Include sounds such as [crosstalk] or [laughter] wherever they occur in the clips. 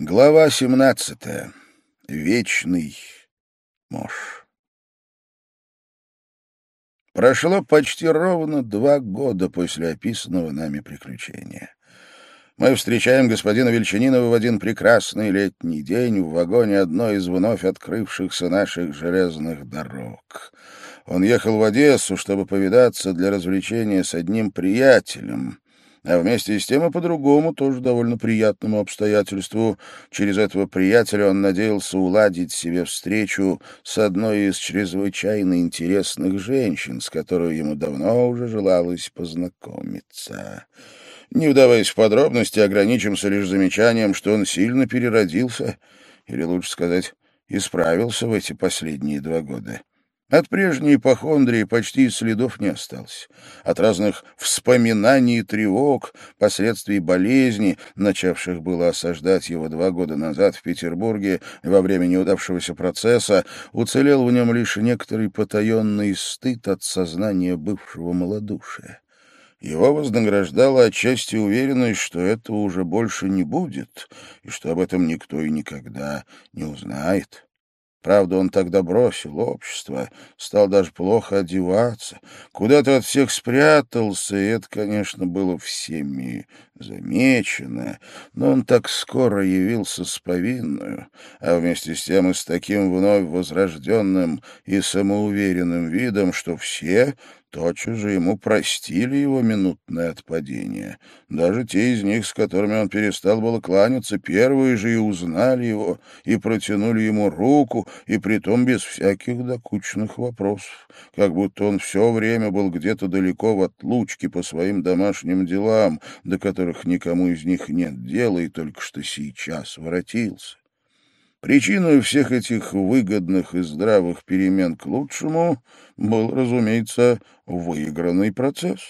Глава 17. Вечный муж. Прошло почти ровно два года после описанного нами приключения. Мы встречаем господина Вельчининова в один прекрасный летний день в вагоне одной из вновь открывшихся наших железных дорог. Он ехал в Одессу, чтобы повидаться для развлечения с одним приятелем, а вместе с тем и по-другому, тоже довольно приятному обстоятельству. Через этого приятеля он надеялся уладить себе встречу с одной из чрезвычайно интересных женщин, с которой ему давно уже желалось познакомиться. Не вдаваясь в подробности, ограничимся лишь замечанием, что он сильно переродился, или, лучше сказать, исправился в эти последние два года. От прежней ипохондрии почти следов не осталось. От разных вспоминаний и тревог, последствий болезни, начавших было осаждать его два года назад в Петербурге во время неудавшегося процесса, уцелел в нем лишь некоторый потаенный стыд от сознания бывшего малодушия. Его вознаграждала отчасти уверенность, что этого уже больше не будет, и что об этом никто и никогда не узнает. Правда, он тогда бросил общество, стал даже плохо одеваться, куда-то от всех спрятался, и это, конечно, было всеми замечено, но он так скоро явился с повинную, а вместе с тем и с таким вновь возрожденным и самоуверенным видом, что все тотчас же ему простили его минутное отпадение. Даже те из них, с которыми он перестал было кланяться, первые же и узнали его, и протянули ему руку, и притом без всяких докучных вопросов, как будто он все время был где-то далеко в отлучке по своим домашним делам, до которых никому из них нет дела, и только что сейчас воротился. Причиной всех этих выгодных и здравых перемен к лучшему был, разумеется, выигранный процесс.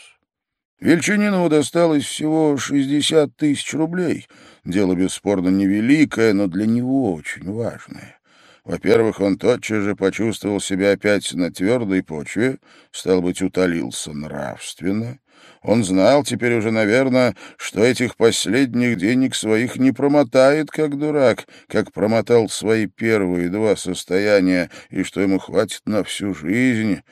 Вельчининову досталось всего 60 тысяч рублей. Дело, бесспорно, невеликое, но для него очень важное. Во-первых, он тотчас же почувствовал себя опять на твердой почве, стал быть, утолился нравственно. Он знал теперь уже, наверное, что этих последних денег своих не промотает, как дурак, как промотал свои первые два состояния, и что ему хватит на всю жизнь.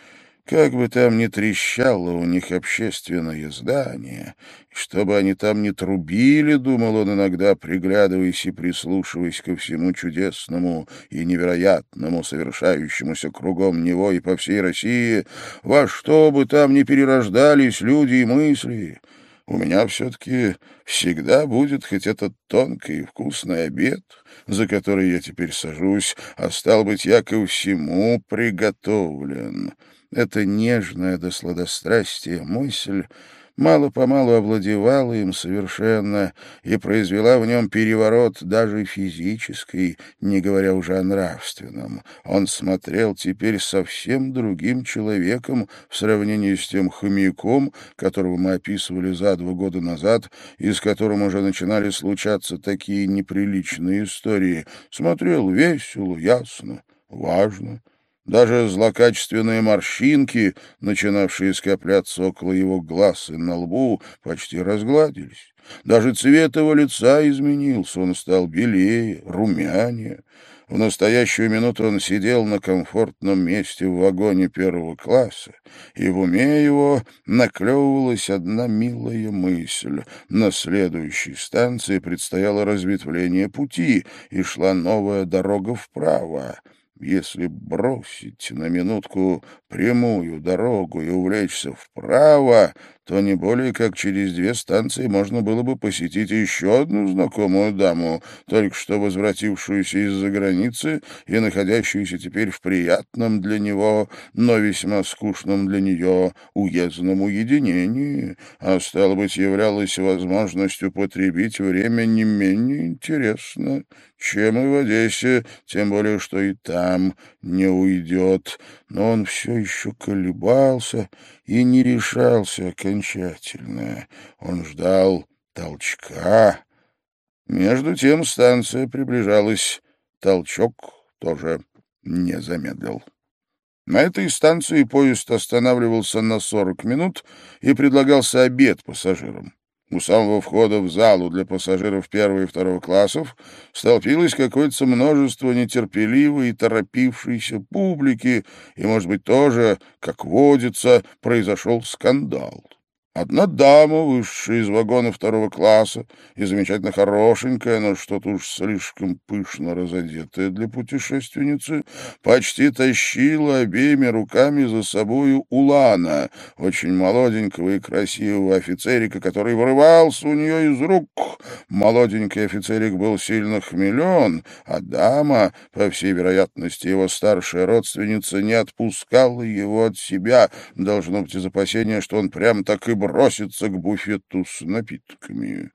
Как бы там ни трещало у них общественное здание, чтобы они там не трубили, думал он иногда, приглядываясь и прислушиваясь ко всему чудесному и невероятному, совершающемуся кругом него и по всей России, во что бы там ни перерождались люди и мысли, у меня все-таки всегда будет хоть этот тонкий и вкусный обед, за который я теперь сажусь, а стал быть, я ко всему приготовлен». Эта нежная до сладострастия мысль мало-помалу овладевала им совершенно и произвела в нем переворот даже физический, не говоря уже о нравственном. Он смотрел теперь совсем другим человеком в сравнении с тем хомяком, которого мы описывали за два года назад, и с которым уже начинали случаться такие неприличные истории. Смотрел весело, ясно, важно — даже злокачественные морщинки, начинавшие скопляться около его глаз и на лбу, почти разгладились. Даже цвет его лица изменился, он стал белее, румянее. В настоящую минуту он сидел на комфортном месте в вагоне первого класса, и в уме его наклевывалась одна милая мысль. На следующей станции предстояло разветвление пути, и шла новая дорога вправо. Если бросить на минутку прямую дорогу и увлечься вправо, то не более как через две станции можно было бы посетить еще одну знакомую даму, только что возвратившуюся из-за границы и находящуюся теперь в приятном для него, но весьма скучном для нее уездном уединении, а, стало быть, являлась возможностью потребить время не менее интересно, чем и в Одессе, тем более, что и там не уйдет. Но он все еще колебался и не решался окончательно. Он ждал толчка. Между тем станция приближалась. Толчок тоже не замедлил. На этой станции поезд останавливался на 40 минут и предлагался обед пассажирам. У самого входа в залу для пассажиров первого и второго классов столпилось какое-то множество нетерпеливой и торопившейся публики, и, может быть, тоже, как водится, произошел скандал. Одна дама, вышедшая из вагона второго класса, и замечательно хорошенькая, но что-то уж слишком пышно разодетая для путешественницы, почти тащила обеими руками за собою Улана, очень молоденького и красивого офицерика, который вырывался у нее из рук. Молоденький офицерик был сильно хмелен, а дама, по всей вероятности, его старшая родственница, не отпускала его от себя, должно быть из опасения, что он прям так и броситься к буфету с напитками.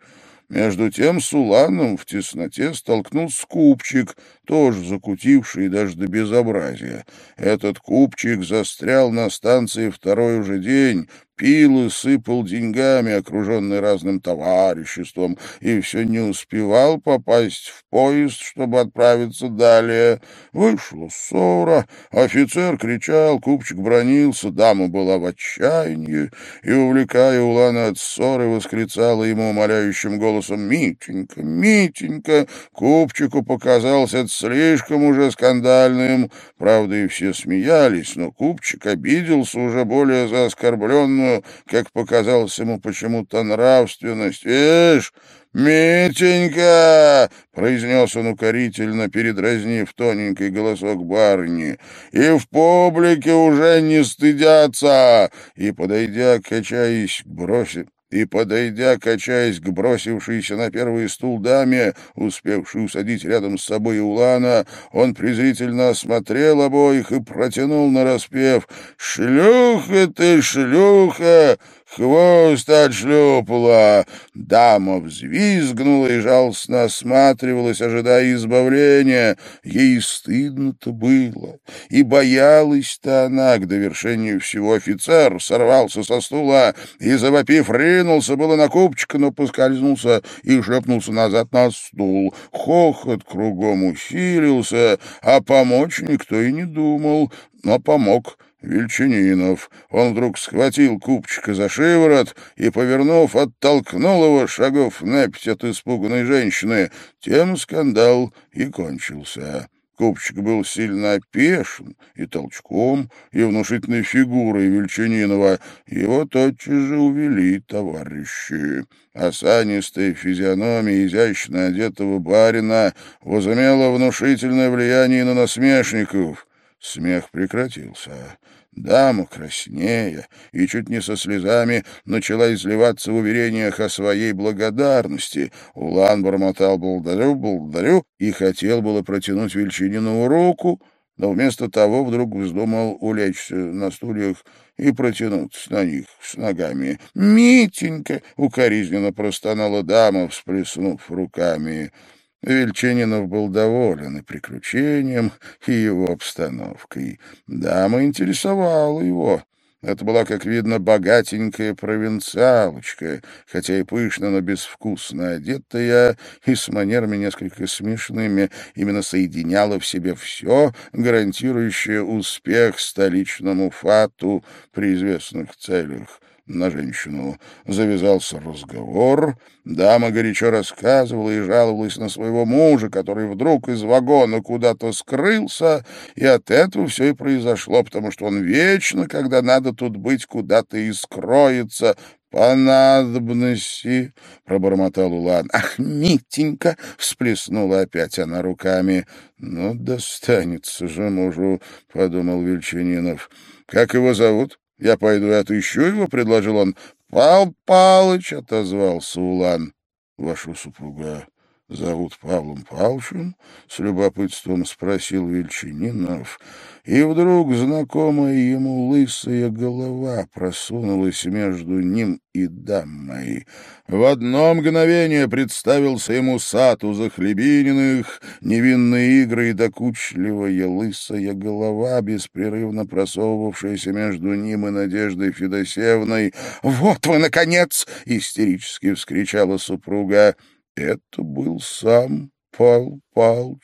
Между тем с Уланом в тесноте столкнулся купчик, тоже закутивший даже до безобразия. Этот купчик застрял на станции второй уже день, пил и сыпал деньгами, окруженный разным товариществом, и все не успевал попасть в поезд, чтобы отправиться далее. Вышла ссора, офицер кричал, купчик бронился, дама была в отчаянии, и, увлекая Улана от ссоры, восклицала ему умоляющим голосом «Митенька, Митенька!» Купчику показался это слишком уже скандальным. Правда, и все смеялись, но купчик обиделся уже более за оскорбленную как показалось ему почему-то, нравственность. «Ишь, «Митенька!» — произнес он укорительно, передразнив тоненький голосок барыни. «И в публике уже не стыдятся!» И, подойдя, качаясь, бросив и, подойдя, качаясь к бросившейся на первый стул даме, успевшей усадить рядом с собой Улана, он презрительно осмотрел обоих и протянул нараспев «Шлюха ты, шлюха! Хвост отшлепала. Дама взвизгнула и жалостно осматривалась, ожидая избавления. Ей стыдно-то было. И боялась-то она. К довершению всего офицер сорвался со стула и, завопив, ринулся было на купчика, но поскользнулся и шепнулся назад на стул. Хохот кругом усилился, а помочь никто и не думал, но помог Вельчининов. Он вдруг схватил купчика за шиворот и, повернув, оттолкнул его шагов на пять от испуганной женщины. Тем скандал и кончился. Купчик был сильно опешен и толчком, и внушительной фигурой Вельчининова. Его тотчас же увели товарищи. Осанистая физиономия изящно одетого барина возымела внушительное влияние на насмешников — Смех прекратился. Дама, краснея и чуть не со слезами, начала изливаться в уверениях о своей благодарности. Улан бормотал «благодарю, благодарю» и хотел было протянуть Вельчинину руку, но вместо того вдруг вздумал улечься на стульях и протянуться на них с ногами. «Митенька!» — укоризненно простонала дама, всплеснув руками. Вельчининов был доволен и приключением, и его обстановкой. Дама интересовала его. Это была, как видно, богатенькая провинциалочка, хотя и пышно, но безвкусно одетая, и с манерами несколько смешными, именно соединяла в себе все, гарантирующее успех столичному фату при известных целях на женщину. Завязался разговор. Дама горячо рассказывала и жаловалась на своего мужа, который вдруг из вагона куда-то скрылся, и от этого все и произошло, потому что он вечно, когда надо тут быть, куда-то и скроется, «По надобности», — пробормотал Улан. «Ах, Митенька!» — всплеснула опять она руками. «Ну, достанется же мужу», — подумал Вельчининов. «Как его зовут?» «Я пойду и отыщу его», — предложил он. «Пал Палыч», — отозвался Улан. «Вашу супруга зовут Павлом Павловичем?» — с любопытством спросил Вельчининов. И вдруг знакомая ему лысая голова просунулась между ним и дамой. В одно мгновение представился ему сад у Захлебининых, невинные игры и докучливая лысая голова, беспрерывно просовывавшаяся между ним и Надеждой Федосеевной. «Вот вы, наконец!» — истерически вскричала супруга. Это был сам Павел Павлович.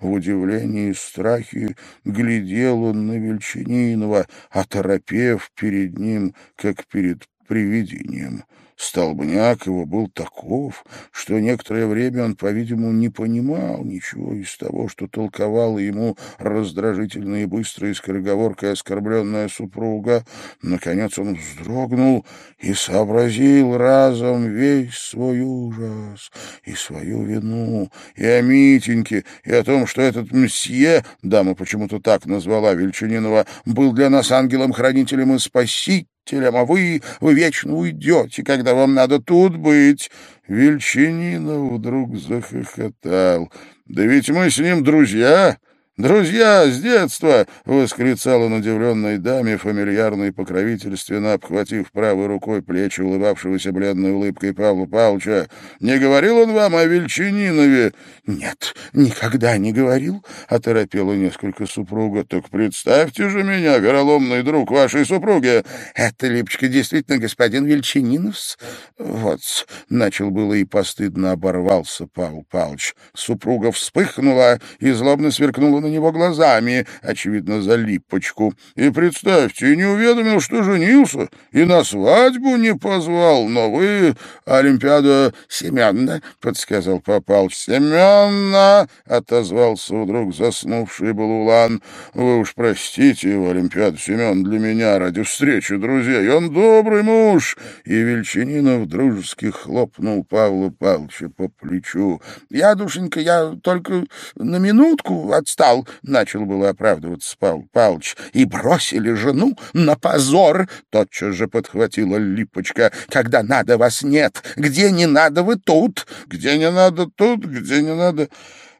В удивлении и страхе глядел он на Вельчининова, оторопев перед ним, как перед привидением. Столбняк его был таков, что некоторое время он, по-видимому, не понимал ничего из того, что толковала ему раздражительная и быстрая скороговоркой оскорбленная супруга. Наконец он вздрогнул и сообразил разом весь свой ужас и свою вину, и о Митеньке, и о том, что этот мсье, дама почему-то так назвала Вельчининова, был для нас ангелом-хранителем и спасителем, учителем, а вы, вы вечно уйдете, когда вам надо тут быть». Вельчининов вдруг захохотал. «Да ведь мы с ним друзья!» «Друзья, с детства!» — восклицал он удивленной даме, фамильярно и покровительственно обхватив правой рукой плечи улыбавшегося бледной улыбкой Павла Павловича. «Не говорил он вам о Вельчининове?» «Нет, никогда не говорил», — оторопела несколько супруга. «Так представьте же меня, вероломный друг вашей супруги!» «Это, Липочка, действительно господин Вельчининов?» «Вот», — начал было и постыдно оборвался Павел Павлович. Супруга вспыхнула и злобно сверкнула на него глазами, очевидно, за липочку. И представьте, не уведомил, что женился, и на свадьбу не позвал, но вы, Олимпиада Семенна, — подсказал попал. Семенна, — отозвался вдруг заснувший Балулан. Вы уж простите его, Олимпиада Семен, для меня ради встречи друзей. Он добрый муж. И Вельчининов дружески хлопнул Павла Павловича по плечу. Я, душенька, я только на минутку отстал сказал, — начал было оправдываться Павел Павлович, — и бросили жену на позор, — тотчас же подхватила Липочка, — когда надо вас нет, где не надо вы тут, где не надо тут, где не надо...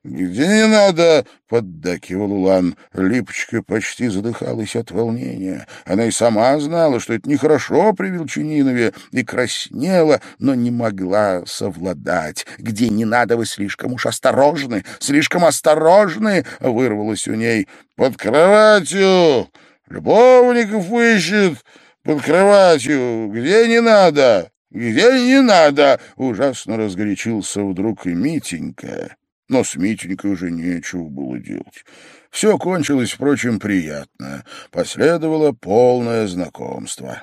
«Где не надо!» — поддакивал Улан. Липочка почти задыхалась от волнения. Она и сама знала, что это нехорошо при Велчининове, и краснела, но не могла совладать. «Где не надо, вы слишком уж осторожны, слишком осторожны!» — вырвалось у ней. «Под кроватью! Любовников ищет! Под кроватью! Где не надо!» «Где не надо!» — ужасно разгорячился вдруг и Митенька. Но с Митенькой уже нечего было делать. Все кончилось, впрочем, приятно. Последовало полное знакомство.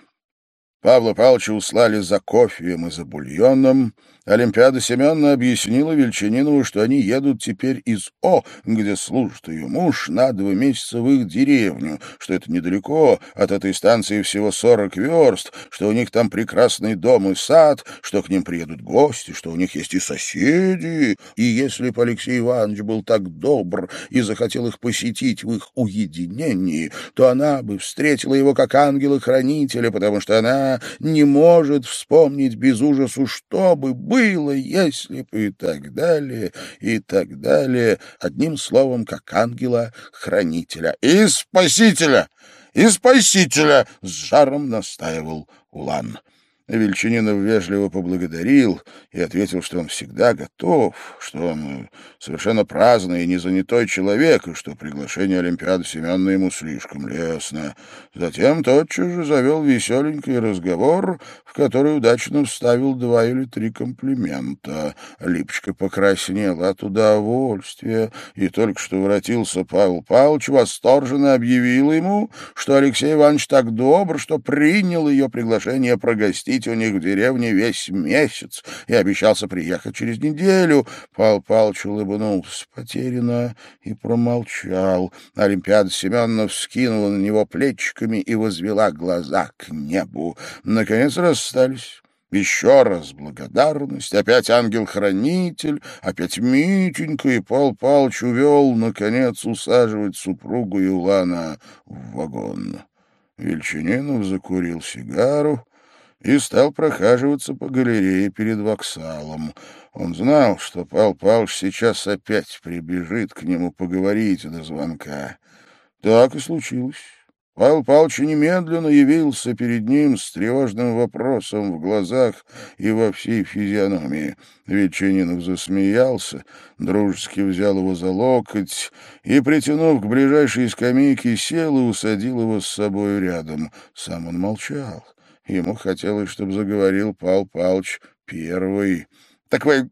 Павла Павловича услали за кофеем и за бульоном, Олимпиада Семеновна объяснила Вельчининову, что они едут теперь из О, где служит ее муж, на два месяца в их деревню, что это недалеко, от этой станции всего сорок верст, что у них там прекрасный дом и сад, что к ним приедут гости, что у них есть и соседи. И если бы Алексей Иванович был так добр и захотел их посетить в их уединении, то она бы встретила его как ангела-хранителя, потому что она не может вспомнить без ужасу, что бы было, если бы и так далее, и так далее, одним словом, как ангела-хранителя и спасителя, и спасителя, с жаром настаивал Улан. Вельчининов вежливо поблагодарил и ответил, что он всегда готов, что он совершенно праздный и не занятой человек, и что приглашение Олимпиады Семеновны ему слишком лестно. Затем тотчас же завел веселенький разговор, в который удачно вставил два или три комплимента. Липочка покраснела от удовольствия, и только что воротился Павел Павлович, восторженно объявил ему, что Алексей Иванович так добр, что принял ее приглашение прогостить быть у них в деревне весь месяц и обещался приехать через неделю. Павел Павлович улыбнулся потерянно и промолчал. Олимпиада Семеновна вскинула на него плечиками и возвела глаза к небу. Наконец расстались. Еще раз благодарность, опять ангел-хранитель, опять Митенька, и Пал Палыч увел, наконец, усаживать супругу Юлана в вагон. Вельчининов закурил сигару, и стал прохаживаться по галерее перед воксалом. Он знал, что Пал Павлович сейчас опять прибежит к нему поговорить до звонка. Так и случилось. Павел Павлович немедленно явился перед ним с тревожным вопросом в глазах и во всей физиономии. Ветчининов засмеялся, дружески взял его за локоть и, притянув к ближайшей скамейке, сел и усадил его с собой рядом. Сам он молчал. Ему хотелось, чтобы заговорил Пал Палыч первый. — Так вы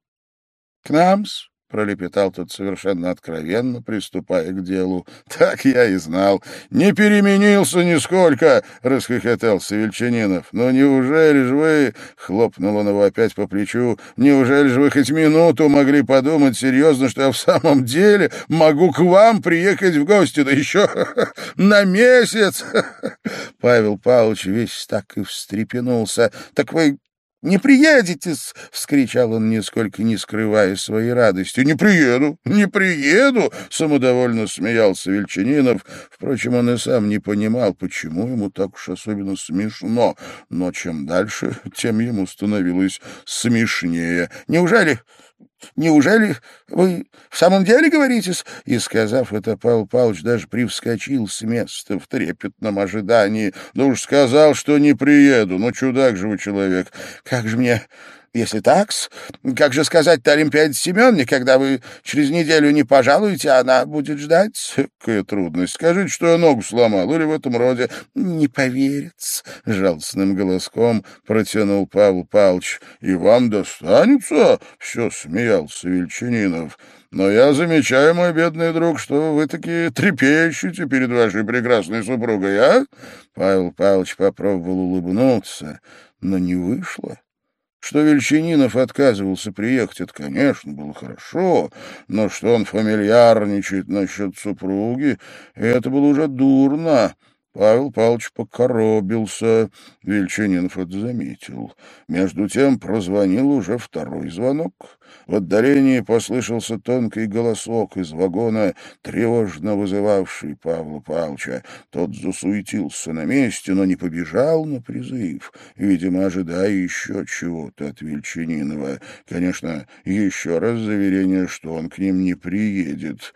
к нам — пролепетал тот совершенно откровенно, приступая к делу. [laughs] — Так я и знал. Не переменился нисколько, — расхохотался Вельчанинов. — Но неужели же вы, — хлопнул он его опять по плечу, — неужели же вы хоть минуту могли подумать серьезно, что я в самом деле могу к вам приехать в гости, да еще [laughs] на месяц? [laughs] Павел Павлович весь так и встрепенулся. — Так вы «Не приедете-с!» — вскричал он, нисколько не скрывая своей радости. «Не приеду! Не приеду!» — самодовольно смеялся Вельчининов. Впрочем, он и сам не понимал, почему ему так уж особенно смешно. Но чем дальше, [laughs] тем ему становилось смешнее. «Неужели Неужели вы в самом деле говорите-с?» И, сказав это, Павел Павлович даже привскочил с места в трепетном ожидании. «Ну уж сказал, что не приеду. Ну, чудак же вы человек. Как же мне если так, как же сказать-то Олимпиаде Семеновне, когда вы через неделю не пожалуете, она будет ждать? Какая трудность. Скажите, что я ногу сломал, или в этом роде. Не поверит, — жалостным голоском протянул Павел Павлович. И вам достанется? Все смеялся Вельчининов. Но я замечаю, мой бедный друг, что вы таки трепещете перед вашей прекрасной супругой, а? Павел Павлович попробовал улыбнуться, но не вышло. Что Вельчининов отказывался приехать, это, конечно, было хорошо, но что он фамильярничает насчет супруги, это было уже дурно. Павел Павлович покоробился. Вельчининов это заметил. Между тем прозвонил уже второй звонок. В отдалении послышался тонкий голосок из вагона, тревожно вызывавший Павла Павловича. Тот засуетился на месте, но не побежал на призыв, видимо, ожидая еще чего-то от Вельчининова. Конечно, еще раз заверение, что он к ним не приедет.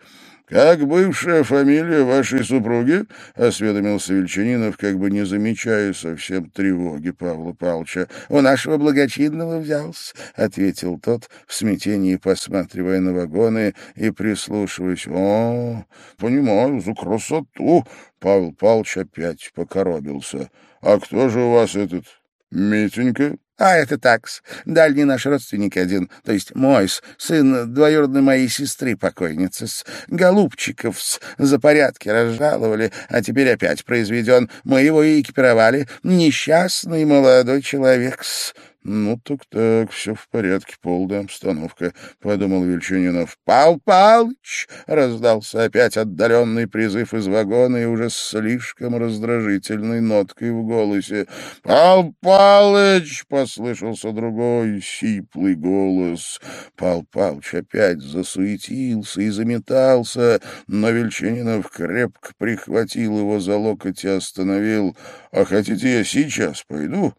«Как бывшая фамилия вашей супруги?» — осведомился Вельчанинов, как бы не замечая совсем тревоги Павла Павловича. «У нашего благочинного взялся», — ответил тот, в смятении посматривая на вагоны и прислушиваясь. «О, понимаю, за красоту!» Павел Павлович опять покоробился. «А кто же у вас этот Митенька?» А это такс. Дальний наш родственник один, то есть мой сын двоюродной моей сестры покойницы, с голубчиков с за порядки разжаловали, а теперь опять произведен. Мы его и экипировали. Несчастный молодой человек с «Ну, так-так, все в порядке, полная обстановка», — подумал Вельчунинов. «Пал Палыч!» — раздался опять отдаленный призыв из вагона и уже слишком раздражительной ноткой в голосе. «Пал Палыч!» — послышался другой сиплый голос. Пал Палыч опять засуетился и заметался, но Вельчунинов крепко прихватил его за локоть и остановил. «А хотите, я сейчас пойду?»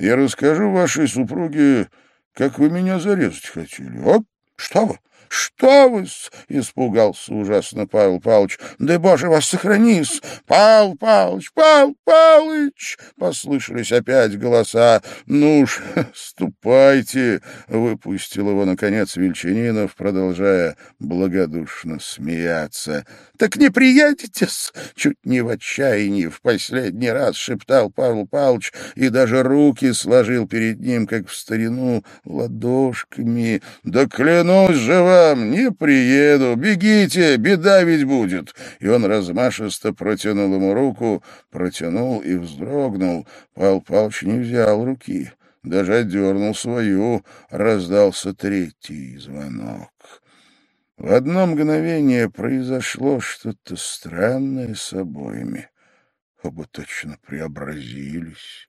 Я расскажу вашей супруге, как вы меня зарезать хотели. Вот что вы, что вы — испугался ужасно Павел Павлович. — Да, Боже, вас сохрани Павел Павлович, Павел Павлович! Послышались опять голоса. — Ну уж, [laughs] ступайте! — выпустил его, наконец, Вельчининов, продолжая благодушно смеяться. Так не приедете-с? Чуть не в отчаянии в последний раз шептал Павел Павлович и даже руки сложил перед ним, как в старину, ладошками. Да клянусь же вам, не приеду, бегите, беда ведь будет. И он размашисто протянул ему руку, протянул и вздрогнул. Павел Павлович не взял руки, даже отдернул свою, раздался третий звонок. В одно мгновение произошло что-то странное с обоими. Оба точно преобразились.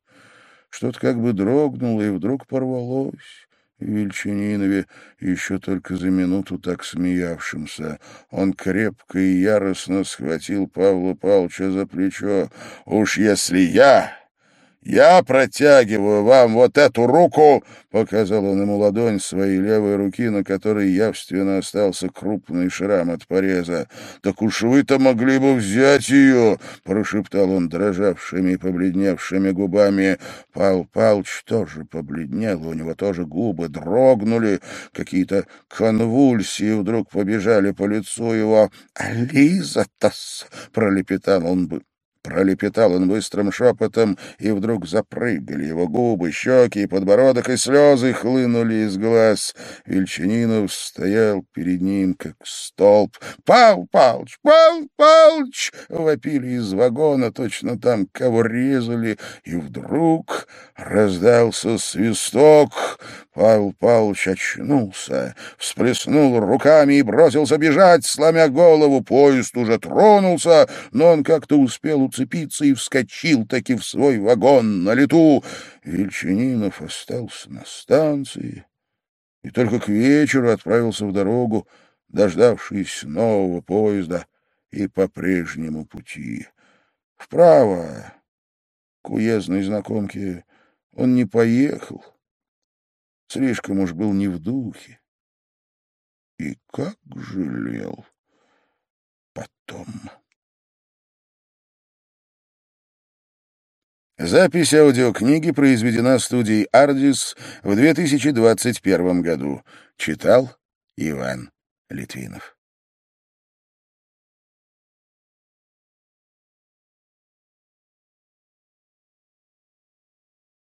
Что-то как бы дрогнуло и вдруг порвалось. Вельчининове, еще только за минуту так смеявшимся, он крепко и яростно схватил Павла Павловича за плечо. «Уж если я «Я протягиваю вам вот эту руку!» — показал он ему ладонь своей левой руки, на которой явственно остался крупный шрам от пореза. «Так уж вы-то могли бы взять ее!» — прошептал он дрожавшими и побледневшими губами. Пал Палч тоже побледнел, у него тоже губы дрогнули, какие-то конвульсии вдруг побежали по лицу его. «А Лиза-то!» — пролепетал он бы Пролепетал он быстрым шепотом, и вдруг запрыгали его губы, щеки и подбородок, и слезы хлынули из глаз. Вельчанинов стоял перед ним, как столб. «Пал Палыч! Пал Палыч!» — вопили из вагона, точно там кого резали. И вдруг раздался свисток. Павел Павлович очнулся, всплеснул руками и бросился бежать, сломя голову. Поезд уже тронулся, но он как-то успел уцепиться и вскочил таки в свой вагон на лету. Вельчининов остался на станции и только к вечеру отправился в дорогу, дождавшись нового поезда и по прежнему пути. Вправо, к уездной знакомке, он не поехал. Слишком уж был не в духе. И как жалел потом. Запись аудиокниги произведена студией «Ардис» в 2021 году. Читал Иван Литвинов.